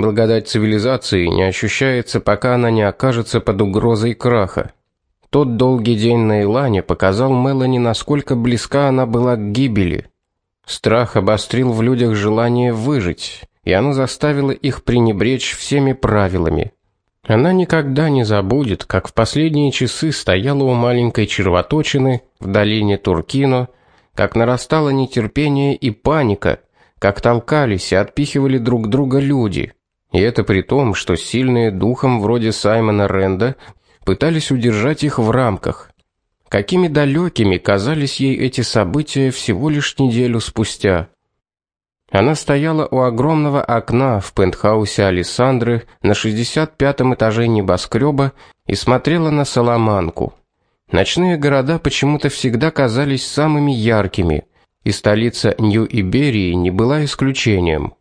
Благодать цивилизации не ощущается, пока она не окажется под угрозой краха. Тот долгий день на Илане показал Мелани, насколько близка она была к гибели. Страх обострил в людях желание выжить, и оно заставило их пренебречь всеми правилами. Она никогда не забудет, как в последние часы стояла у маленькой червоточины в долине Туркино, как нарастало нетерпение и паника, как толкались и отпихивали друг друга люди. И это при том, что сильные духом вроде Саймона Ренда пытались удержать их в рамках. Какими далекими казались ей эти события всего лишь неделю спустя. Она стояла у огромного окна в пентхаусе Александры на 65-м этаже небоскреба и смотрела на Соломанку. Ночные города почему-то всегда казались самыми яркими, и столица Нью-Иберии не была исключением.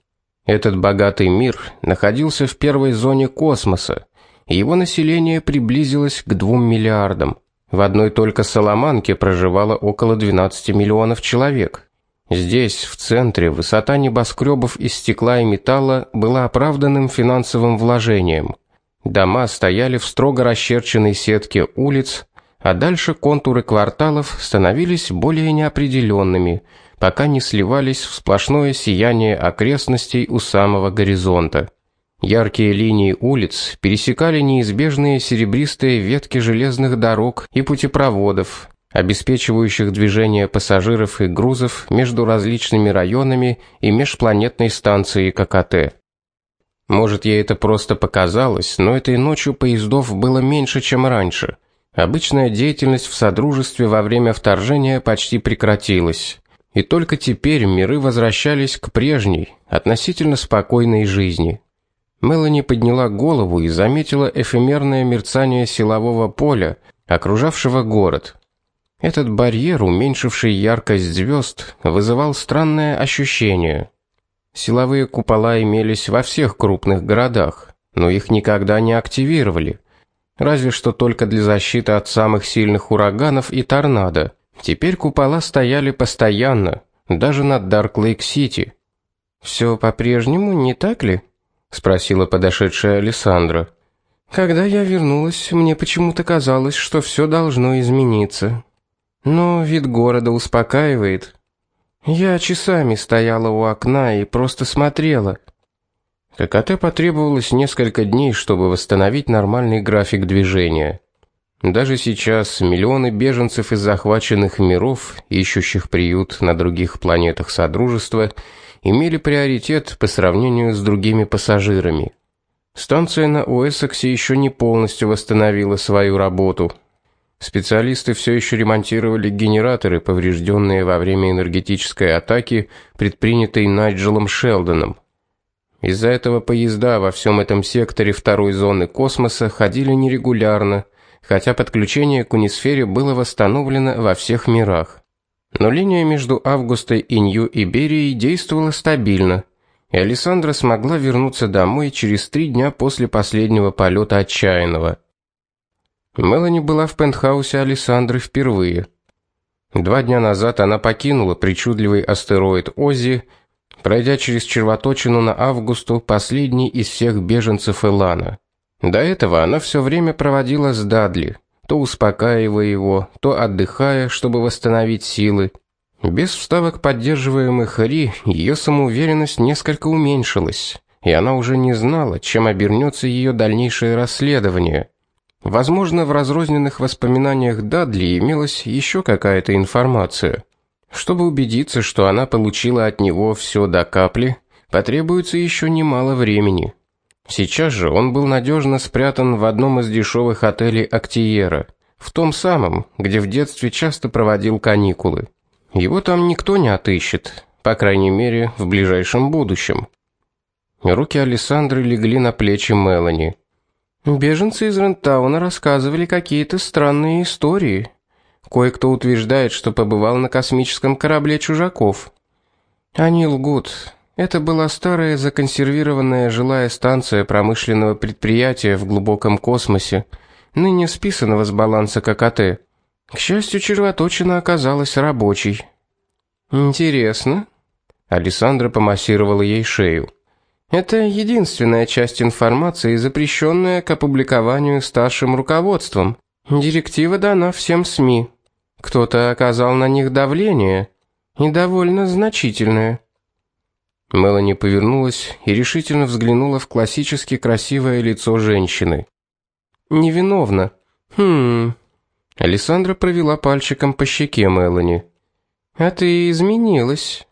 Этот богатый мир находился в первой зоне космоса, и его население приблизилось к 2 миллиардам. В одной только Соломанке проживало около 12 миллионов человек. Здесь, в центре, высота небоскребов из стекла и металла была оправданным финансовым вложением. Дома стояли в строго расчерченной сетке улиц, а дальше контуры кварталов становились более неопределенными, пока не сливались в сплошное сияние окрестностей у самого горизонта. Яркие линии улиц пересекали неизбежные серебристые ветки железных дорог и путепроводов, обеспечивающих движение пассажиров и грузов между различными районами и межпланетной станцией ККТ. Может, ей это просто показалось, но этой ночью поездов было меньше, чем раньше. Обычная деятельность в содружестве во время вторжения почти прекратилась, и только теперь миры возвращались к прежней, относительно спокойной жизни. Мелани подняла голову и заметила эфемерное мерцание силового поля, окружавшего город. Этот барьер, уменьшивший яркость звезд, вызывал странное ощущение. Силовые купола имелись во всех крупных городах, но их никогда не активировали, разве что только для защиты от самых сильных ураганов и торнадо. Теперь купола стояли постоянно, даже над Дарк-Лейк-Сити. Все по-прежнему, не так ли? спросила подошедшая Александра. Когда я вернулась, мне почему-то казалось, что все должно измениться. Но вид города успокаивает. Я часами стояла у окна и просто смотрела. ККТ потребовалось несколько дней, чтобы восстановить нормальный график движения. Даже сейчас миллионы беженцев из захваченных миров, ищущих приют на других планетах Содружества, имели приоритет по сравнению с другими пассажирами. Станция на Уэссексе еще не полностью восстановила свою работу. Специалисты все еще ремонтировали генераторы, поврежденные во время энергетической атаки, предпринятой Найджелом Шелдоном. Из-за этого поезда во всем этом секторе второй зоны космоса ходили нерегулярно, хотя подключение к унисфере было восстановлено во всех мирах. Но линия между Августой и Нью-Иберией действовала стабильно, и Александра смогла вернуться домой через три дня после последнего полета отчаянного. Мелани была в пентхаусе Александры впервые. Два дня назад она покинула причудливый астероид Ози, пройдя через червоточину на Августу, последний из всех беженцев Элана. До этого она все время проводила с Дадли, то успокаивая его, то отдыхая, чтобы восстановить силы. Без вставок поддерживаемых Ри, ее самоуверенность несколько уменьшилась, и она уже не знала, чем обернется ее дальнейшее расследование. Возможно, в разрозненных воспоминаниях Дадли имелась еще какая-то информация. Чтобы убедиться, что она получила от него все до капли, потребуется еще немало времени. Сейчас же он был надежно спрятан в одном из дешевых отелей Актиера, в том самом, где в детстве часто проводил каникулы. Его там никто не отыщет, по крайней мере, в ближайшем будущем. Руки Александры легли на плечи Мелани. Беженцы из Рентауна рассказывали какие-то странные истории. Кое-кто утверждает, что побывал на космическом корабле чужаков. Они лгут. Это была старая законсервированная жилая станция промышленного предприятия в глубоком космосе, ныне списанного с баланса ККТ. К счастью, червоточина оказалась рабочей. Интересно. Александра помассировала ей шею. Это единственная часть информации, запрещенная к опубликованию старшим руководством. Директива дана всем СМИ. Кто-то оказал на них давление, и довольно значительное. Мелани повернулась и решительно взглянула в классически красивое лицо женщины. Невиновна. Хм. Александра провела пальчиком по щеке Мелани. А ты изменилась.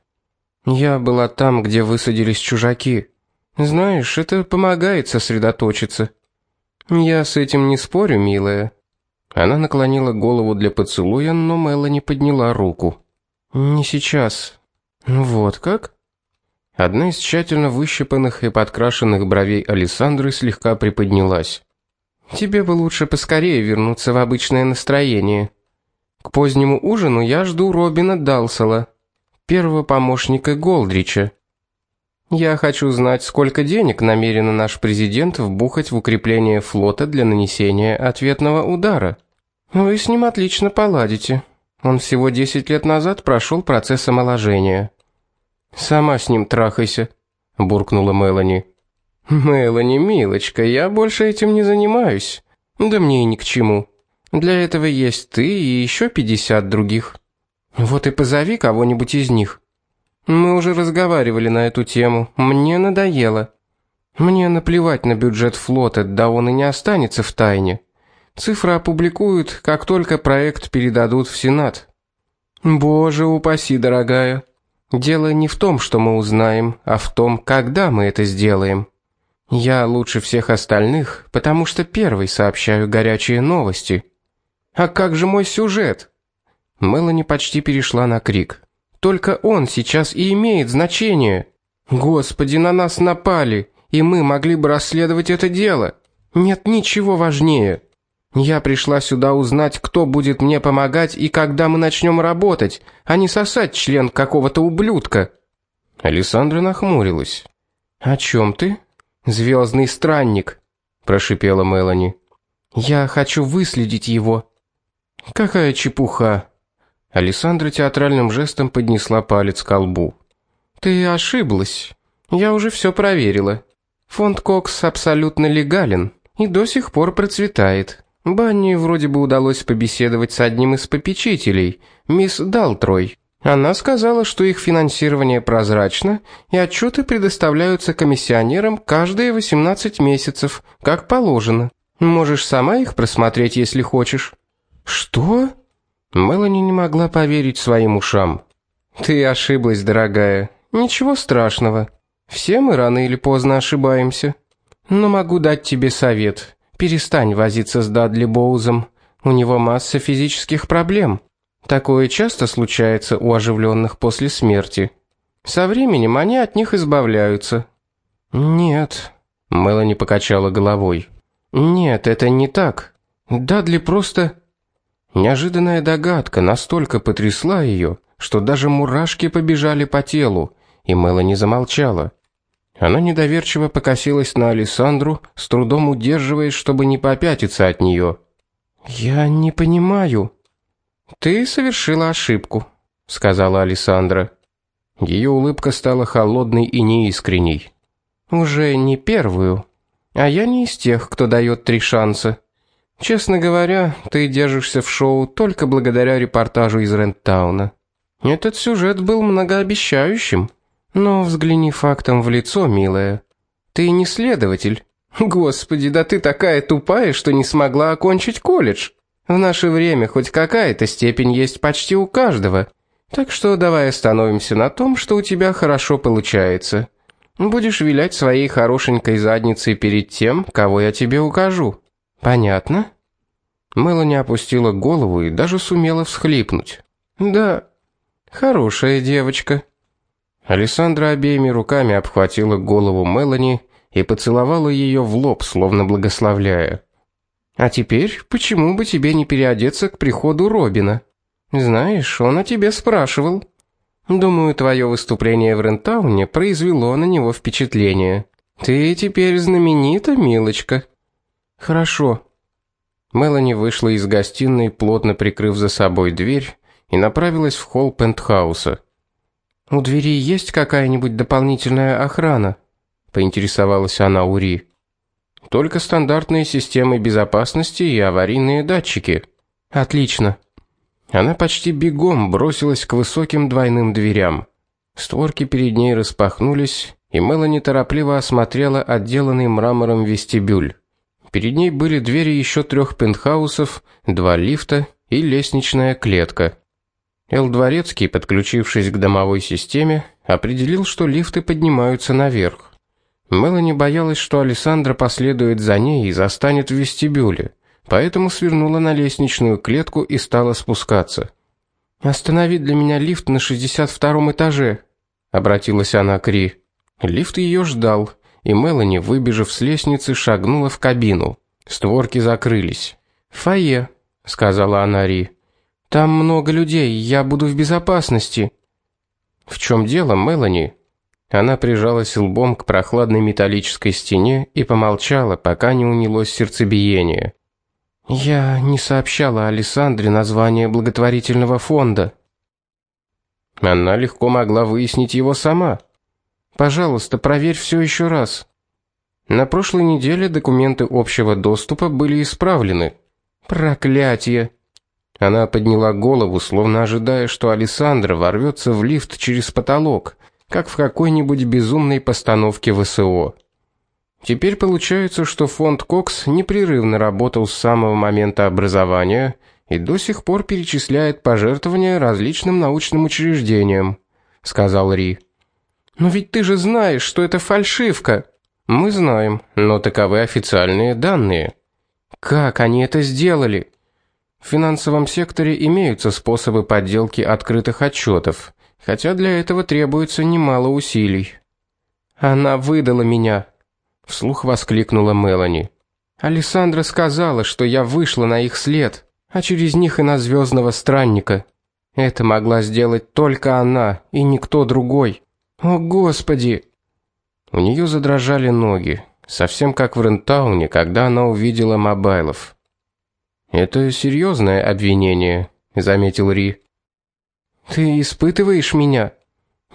Я была там, где высадились чужаки. Знаешь, это помогает сосредоточиться. Я с этим не спорю, милая. Она наклонила голову для поцелуя, но Мелани подняла руку. Не сейчас. Вот как? Одна из тщательно выщипанных и подкрашенных бровей Александры слегка приподнялась. Тебе бы лучше поскорее вернуться в обычное настроение. К позднему ужину я жду Робина Далсела, первого помощника Голдрича. Я хочу знать, сколько денег намерен наш президент вбухать в укрепление флота для нанесения ответного удара. Вы с ним отлично поладите. Он всего 10 лет назад прошел процесс омоложения. Сама с ним трахайся, буркнула Мелани. Мелани, милочка, я больше этим не занимаюсь. Да мне и ни к чему. Для этого есть ты и еще пятьдесят других. Вот и позови кого-нибудь из них. Мы уже разговаривали на эту тему. Мне надоело. Мне наплевать на бюджет флота, да он и не останется в тайне. Цифры опубликуют, как только проект передадут в Сенат. Боже упаси, дорогая. Дело не в том, что мы узнаем, а в том, когда мы это сделаем. Я лучше всех остальных, потому что первый сообщаю горячие новости. А как же мой сюжет? Мелани почти перешла на крик. Только он сейчас и имеет значение. Господи, на нас напали, и мы могли бы расследовать это дело. Нет ничего важнее. Я пришла сюда узнать, кто будет мне помогать и когда мы начнем работать, а не сосать член какого-то ублюдка. Александра нахмурилась. О чем ты? Звездный странник, прошипела Мелани. Я хочу выследить его. Какая чепуха. Александра театральным жестом поднесла палец к лбу. Ты ошиблась. Я уже все проверила. Фонд Кокс абсолютно легален и до сих пор процветает. Банни вроде бы удалось побеседовать с одним из попечителей, мисс Далтрой. Она сказала, что их финансирование прозрачно, и отчеты предоставляются комиссионерам каждые 18 месяцев, как положено. Можешь сама их просмотреть, если хочешь. Что? Мелани не могла поверить своим ушам. Ты ошиблась, дорогая. Ничего страшного. Все мы рано или поздно ошибаемся. Но могу дать тебе совет. Перестань возиться с Дадли Боузом. У него масса физических проблем. Такое часто случается у оживленных после смерти. Со временем они от них избавляются. Нет, Мелани покачала головой. Нет, это не так. Дадли просто Неожиданная догадка настолько потрясла ее, что даже мурашки побежали по телу, и Мелани замолчала. Она недоверчиво покосилась на Александру, с трудом удерживаясь, чтобы не попятиться от нее. "Я не понимаю. Ты совершила ошибку", сказала Александра. Ее улыбка стала холодной и неискренней. "Уже не первую, а я не из тех, кто дает три шанса. Честно говоря, ты держишься в шоу только благодаря репортажу из Ренттауна. Этот сюжет был многообещающим. Но взгляни фактам в лицо, милая. Ты не следователь. Господи, да ты такая тупая, что не смогла окончить колледж. В наше время хоть какая-то степень есть почти у каждого. Так что давай остановимся на том, что у тебя хорошо получается. Будешь вилять своей хорошенькой задницей перед тем, кого я тебе укажу. Понятно? Мелани опустила голову и даже сумела всхлипнуть. Да. Хорошая девочка. Александра обеими руками обхватила голову Мелани и поцеловала ее в лоб, словно благословляя. А теперь, почему бы тебе не переодеться к приходу Робина? Знаешь, он о тебе спрашивал. Думаю, твое выступление в Рентауне произвело на него впечатление. Ты теперь знаменита, милочка. Хорошо. Мелани вышла из гостиной, плотно прикрыв за собой дверь, и направилась в холл пентхауса. У двери есть какая-нибудь дополнительная охрана? поинтересовалась она у Ри. Только стандартные системы безопасности и аварийные датчики. Отлично. Она почти бегом бросилась к высоким двойным дверям. Створки перед ней распахнулись, и Мелани торопливо осмотрела отделанный мрамором вестибюль. Перед ней были двери еще трех пентхаусов, два лифта и лестничная клетка. Эл Дворецкий, подключившись к домовой системе, определил, что лифты поднимаются наверх. Мелани боялась, что Александра последует за ней и застанет в вестибюле, поэтому свернула на лестничную клетку и стала спускаться. "Останови для меня лифт на 62 этаже", обратилась она к Ри. Лифт ее ждал, и Мелани, выбежав с лестницы, шагнула в кабину. Створки закрылись. "Фойе", сказала она Ри. "Там много людей, я буду в безопасности". "В чем дело, Мелани?" Она прижалась лбом к прохладной металлической стене и помолчала, пока не унялось сердцебиение. Я не сообщала Александре название благотворительного фонда. Она легко могла выяснить его сама. Пожалуйста, проверь все еще раз. На прошлой неделе документы общего доступа были исправлены. Проклятие. Она подняла голову, словно ожидая, что Александра ворвется в лифт через потолок как в какой-нибудь безумной постановке ВСО. Теперь получается, что фонд Кокс непрерывно работал с самого момента образования и до сих пор перечисляет пожертвования различным научным учреждениям, сказал Ри. Но ведь ты же знаешь, что это фальшивка. Мы знаем, но таковы официальные данные. Как они это сделали? В финансовом секторе имеются способы подделки открытых отчетов хотя для этого требуется немало усилий. Она выдала меня, вслух воскликнула Мелани. Александра сказала, что я вышла на их след, а через них и на звездного странника. Это могла сделать только она и никто другой. О, господи. У нее задрожали ноги, совсем как в Рентауне, когда она увидела мобайлов. Это серьезное обвинение, заметил Ри. Ты испытываешь меня?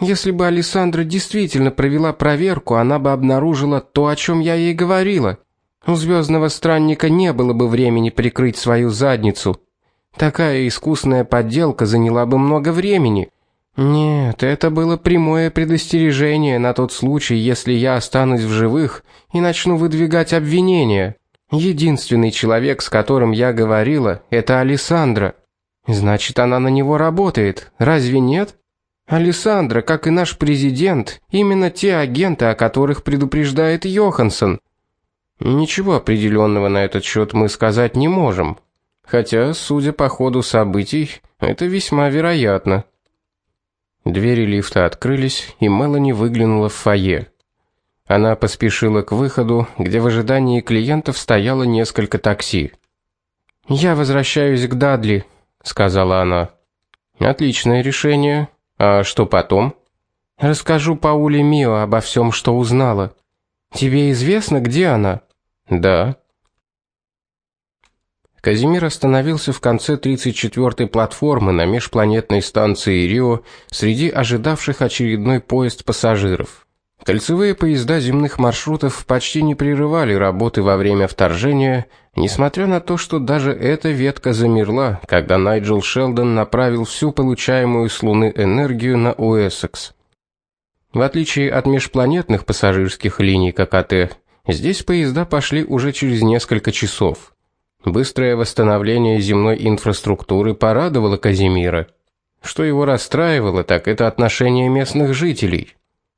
Если бы Александра действительно провела проверку, она бы обнаружила то, о чем я ей говорила. У звездного странника не было бы времени прикрыть свою задницу. Такая искусная подделка заняла бы много времени. Нет, это было прямое предостережение на тот случай, если я останусь в живых и начну выдвигать обвинения. Единственный человек, с которым я говорила, это Александра. Значит, она на него работает. Разве нет? Александра, как и наш президент, именно те агенты, о которых предупреждает Йоханссон. Ничего определенного на этот счет мы сказать не можем. Хотя, судя по ходу событий, это весьма вероятно. Двери лифта открылись, и Мелани выглянула в фойе. Она поспешила к выходу, где в ожидании клиентов стояло несколько такси. Я возвращаюсь к Дадли, сказала она. Отличное решение. А что потом? Расскажу Пауле Мио обо всем, что узнала. Тебе известно, где она? Да. Казимир остановился в конце 34-й платформы на межпланетной станции Рио среди ожидавших очередной поезд пассажиров. Кольцевые поезда земных маршрутов почти не прерывали работы во время вторжения, несмотря на то, что даже эта ветка замерла, когда Найджел Шелдон направил всю получаемую с Луны энергию на Уэссекс. В отличие от межпланетных пассажирских линий ККТ, здесь поезда пошли уже через несколько часов. Быстрое восстановление земной инфраструктуры порадовало Казимира. Что его расстраивало, так это отношение местных жителей.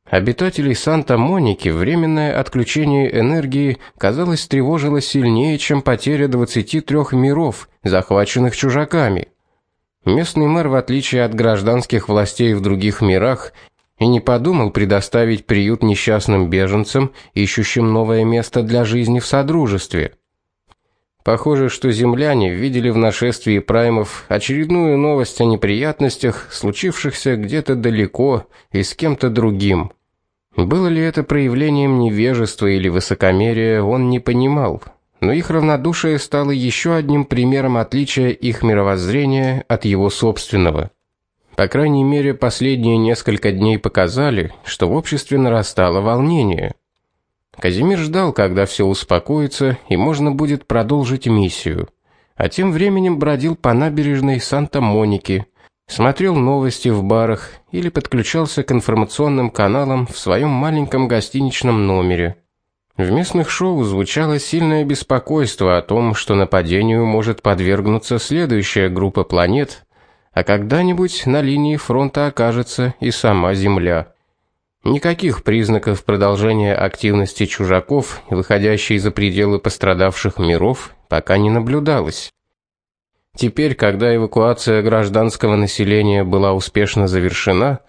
Обитателей Санта-Моники временное отключение энергии, казалось, тревожило сильнее, чем потеря 23 миров, захваченных чужаками. Местный мэр, в отличие от гражданских властей в других мирах, и не подумал предоставить приют несчастным беженцам, ищущим новое место для жизни в содружестве. Похоже, что земляне видели в нашествии праймов очередную новость о неприятностях, случившихся где-то далеко и с кем-то другим. Было ли это проявлением невежества или высокомерия, он не понимал, но их равнодушие стало еще одним примером отличия их мировоззрения от его собственного. По крайней мере, последние несколько дней показали, что в обществе нарастало волнение. Казимир ждал, когда все успокоится и можно будет продолжить миссию. А тем временем бродил по набережной Санта-Моники, смотрел новости в барах или подключался к информационным каналам в своем маленьком гостиничном номере. В местных шоу звучало сильное беспокойство о том, что нападению может подвергнуться следующая группа планет, а когда-нибудь на линии фронта окажется и сама Земля. Никаких признаков продолжения активности чужаков, выходящей за пределы пострадавших миров, пока не наблюдалось. Теперь, когда эвакуация гражданского населения была успешно завершена,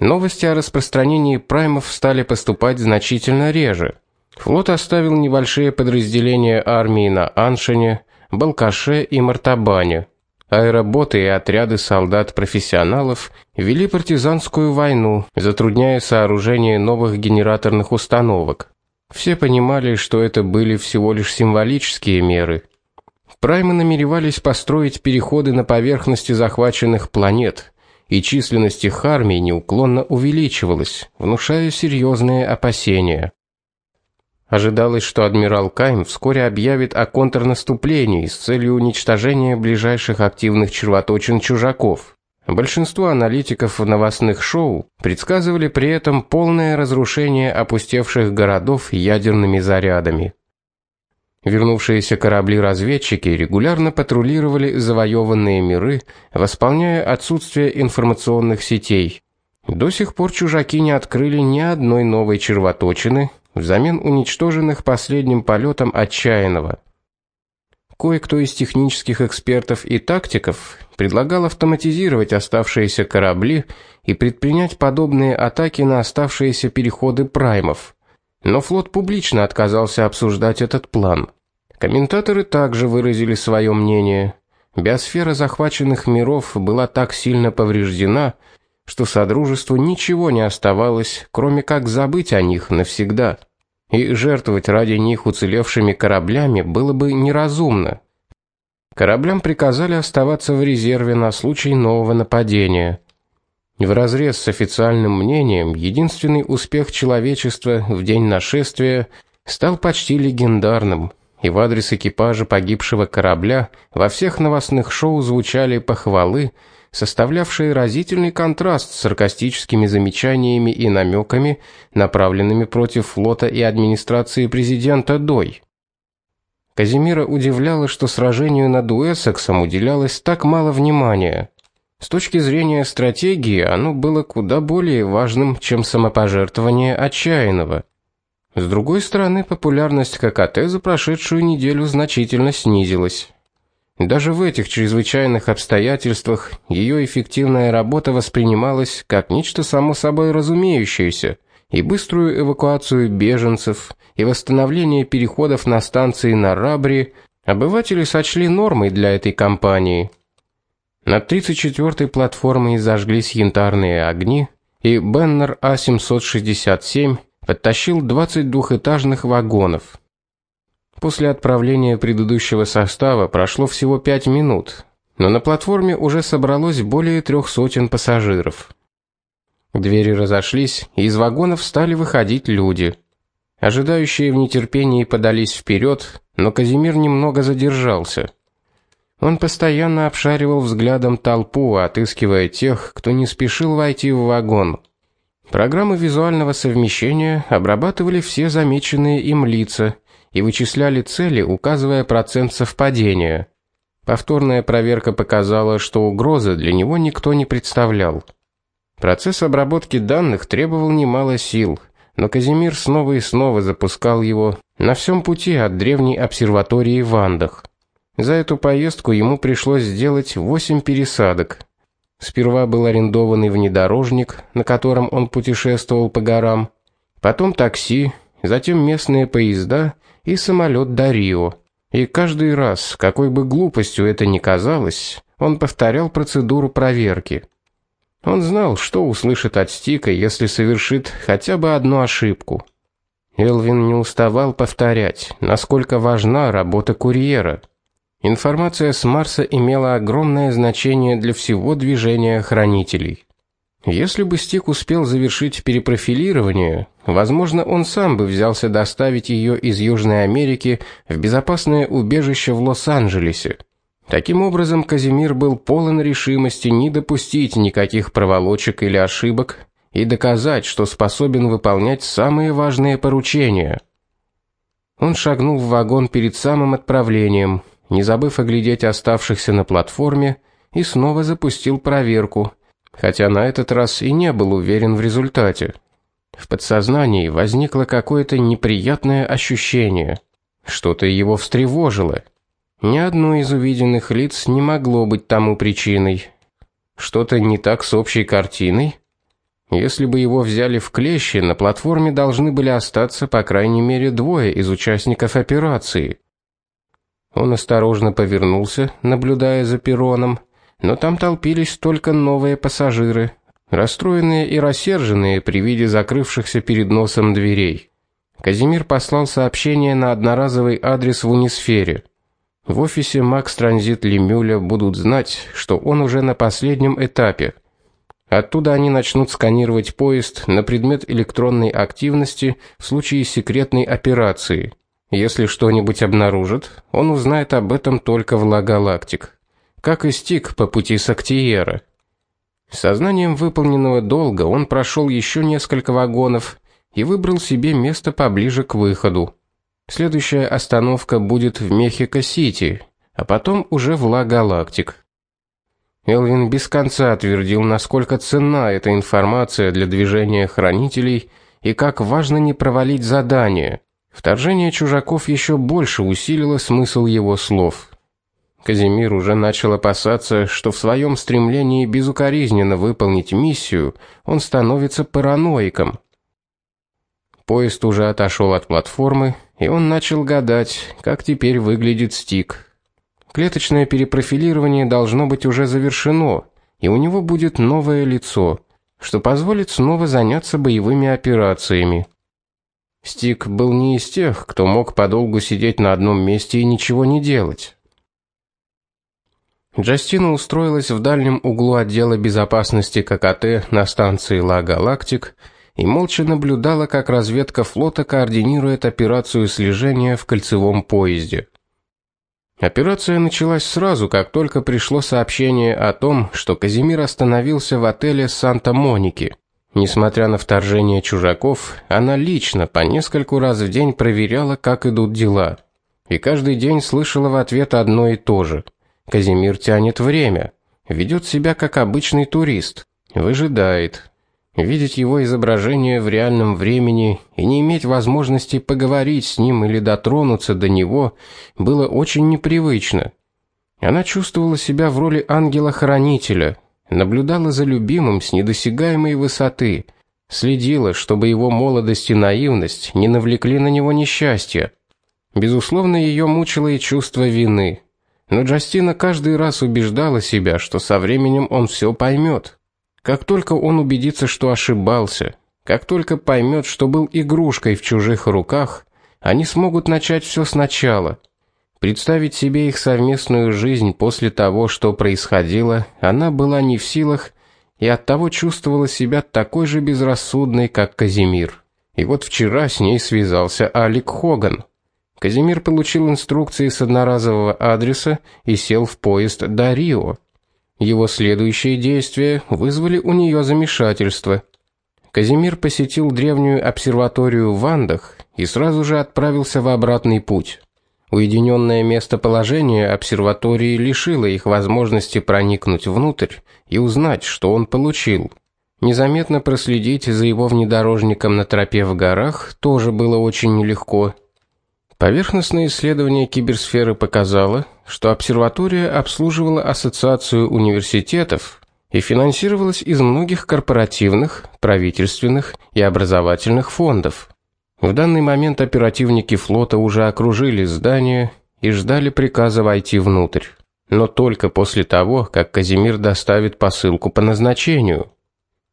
новости о распространении праймов стали поступать значительно реже. Флот оставил небольшие подразделения армии на Аншине, Балкаше и Мартабане. Аэроботы и отряды солдат-профессионалов вели партизанскую войну, затрудняя сооружение новых генераторных установок. Все понимали, что это были всего лишь символические меры. Праймы намеревались построить переходы на поверхности захваченных планет, и численность их армий неуклонно увеличивалась, внушая серьезные опасения. Ожидалось, что адмирал Кайм вскоре объявит о контрнаступлении с целью уничтожения ближайших активных червоточин чужаков. Большинство аналитиков в новостных шоу предсказывали при этом полное разрушение опустевших городов ядерными зарядами. Вернувшиеся корабли-разведчики регулярно патрулировали завоеванные миры, восполняя отсутствие информационных сетей. До сих пор чужаки не открыли ни одной новой червоточины, взамен уничтоженных последним полетом отчаянного. Кое-кто из технических экспертов и тактиков предлагал автоматизировать оставшиеся корабли и предпринять подобные атаки на оставшиеся переходы праймов. Но флот публично отказался обсуждать этот план. Комментаторы также выразили свое мнение. Биосфера захваченных миров была так сильно повреждена, что содружеству ничего не оставалось, кроме как забыть о них навсегда. И жертвовать ради них уцелевшими кораблями было бы неразумно. Кораблям приказали оставаться в резерве на случай нового нападения. В разрез с официальным мнением, единственный успех человечества в день нашествия стал почти легендарным, и в адрес экипажа погибшего корабля во всех новостных шоу звучали похвалы составлявшие разительный контраст с саркастическими замечаниями и намеками, направленными против флота и администрации президента Дой. Казимира удивляло, что сражению над Уэссексом уделялось так мало внимания. С точки зрения стратегии, оно было куда более важным, чем самопожертвование отчаянного. С другой стороны, популярность ККТ за прошедшую неделю значительно снизилась. Даже в этих чрезвычайных обстоятельствах ее эффективная работа воспринималась как нечто само собой разумеющееся, и быструю эвакуацию беженцев и восстановление переходов на станции на Рабри обыватели сочли нормой для этой кампании. Над 34-й платформой зажглись янтарные огни, и Беннер А767 подтащил 20 двухэтажных вагонов. После отправления предыдущего состава прошло всего пять минут, но на платформе уже собралось более трех сотен пассажиров. Двери разошлись, и из вагонов стали выходить люди. Ожидающие в нетерпении подались вперед, но Казимир немного задержался. Он постоянно обшаривал взглядом толпу, отыскивая тех, кто не спешил войти в вагон. Программы визуального совмещения обрабатывали все замеченные им лица и вычисляли цели, указывая процент совпадения. Повторная проверка показала, что угрозы для него никто не представлял. Процесс обработки данных требовал немало сил, но Казимир снова и снова запускал его на всем пути от древней обсерватории в Андах. За эту поездку ему пришлось сделать восемь пересадок. Сперва был арендованный внедорожник, на котором он путешествовал по горам, потом такси, затем местные поезда и самолет до Рио. И каждый раз, какой бы глупостью это ни казалось, он повторял процедуру проверки. Он знал, что услышит от Стика, если совершит хотя бы одну ошибку. Элвин не уставал повторять, насколько важна работа курьера. Информация с Марса имела огромное значение для всего движения хранителей. Если бы Стик успел завершить перепрофилирование, возможно, он сам бы взялся доставить ее из Южной Америки в безопасное убежище в Лос-Анджелесе. Таким образом, Казимир был полон решимости не допустить никаких проволочек или ошибок и доказать, что способен выполнять самые важные поручения. Он шагнул в вагон перед самым отправлением, не забыв оглядеть оставшихся на платформе, и снова запустил проверку, хотя на этот раз и не был уверен в результате. В подсознании возникло какое-то неприятное ощущение. Что-то его встревожило. Ни одно из увиденных лиц не могло быть тому причиной. Что-то не так с общей картиной? Если бы его взяли в клещи, на платформе должны были остаться по крайней мере двое из участников операции. Он осторожно повернулся, наблюдая за перроном, но там толпились только новые пассажиры, расстроенные и рассерженные при виде закрывшихся перед носом дверей. Казимир послал сообщение на одноразовый адрес в Унисфере. В офисе Макс Транзит Лемюля будут знать, что он уже на последнем этапе. Оттуда они начнут сканировать поезд на предмет электронной активности в случае секретной операции. Если что-нибудь обнаружат, он узнает об этом только в Лагалактик. Как и Стик по пути с Актиера. Сознанием выполненного долга он прошел еще несколько вагонов и выбрал себе место поближе к выходу. Следующая остановка будет в Мехико-Сити, а потом уже в Лагалактик. Элвин без конца твердил, насколько ценна эта информация для движения хранителей и как важно не провалить задание. Вторжение чужаков еще больше усилило смысл его слов. Казимир уже начал опасаться, что в своем стремлении безукоризненно выполнить миссию он становится параноиком. Поезд уже отошел от платформы, и он начал гадать, как теперь выглядит Стик. Клеточное перепрофилирование должно быть уже завершено, и у него будет новое лицо, что позволит снова заняться боевыми операциями. Стик был не из тех, кто мог подолгу сидеть на одном месте и ничего не делать. Джастина устроилась в дальнем углу отдела безопасности ККТ на станции Ла Галактик и молча наблюдала, как разведка флота координирует операцию слежения в кольцевом поезде. Операция началась сразу, как только пришло сообщение о том, что Казимир остановился в отеле Санта-Моники. Несмотря на вторжение чужаков, она лично по нескольку раз в день проверяла, как идут дела. И каждый день слышала в ответ одно и то же: Казимир тянет время, ведет себя как обычный турист, выжидает, Видеть его изображение в реальном времени и не иметь возможности поговорить с ним или дотронуться до него было очень непривычно. Она чувствовала себя в роли ангела-хранителя, наблюдала за любимым с недосягаемой высоты, следила, чтобы его молодость и наивность не навлекли на него несчастья. Безусловно, ее мучило и чувство вины. Но Джастина каждый раз убеждала себя, что со временем он все поймет. Как только он убедится, что ошибался, как только поймет, что был игрушкой в чужих руках, они смогут начать все сначала. Представить себе их совместную жизнь после того, что происходило, она была не в силах и оттого чувствовала себя такой же безрассудной, как Казимир. И вот вчера с ней связался Алик Хоган. Казимир получил инструкции с одноразового адреса и сел в поезд до Рио. Его следующие действия вызвали у нее замешательство. Казимир посетил древнюю обсерваторию в Андах и сразу же отправился в обратный путь. Уединенное местоположение обсерватории лишило их возможности проникнуть внутрь и узнать, что он получил. Незаметно проследить за его внедорожником на тропе в горах тоже было очень нелегко. Поверхностное исследование киберсферы показало, что обсерватория обслуживала ассоциацию университетов и финансировалась из многих корпоративных, правительственных и образовательных фондов. В данный момент оперативники флота уже окружили здание и ждали приказа войти внутрь, но только после того, как Казимир доставит посылку по назначению.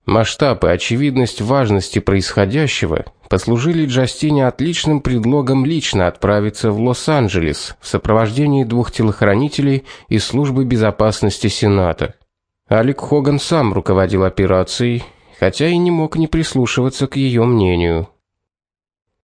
Масштаб и очевидность важности происходящего послужили Джастине отличным предлогом лично отправиться в Лос-Анджелес в сопровождении двух телохранителей из службы безопасности Сената. Алик Хоган сам руководил операцией, хотя и не мог не прислушиваться к ее мнению.